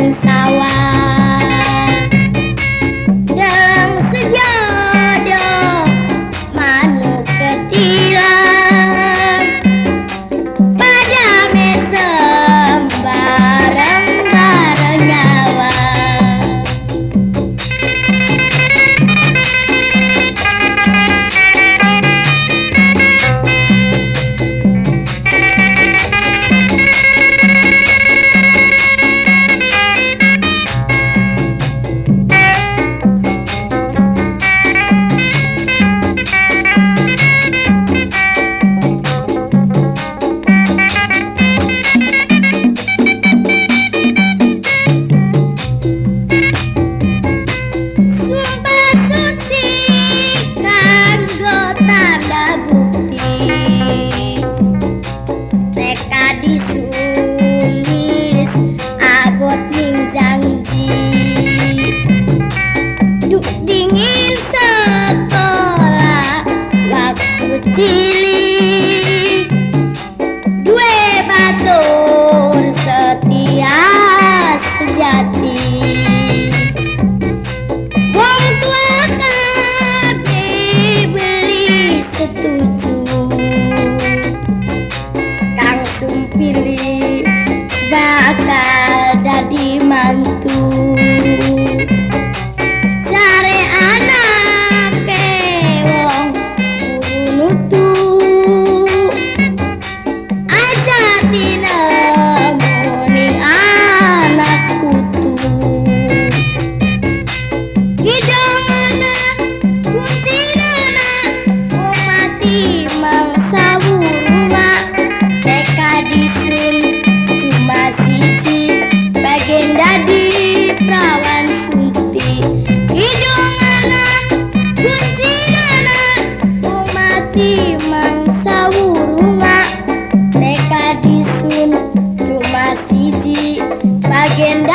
and I. তো siji bagian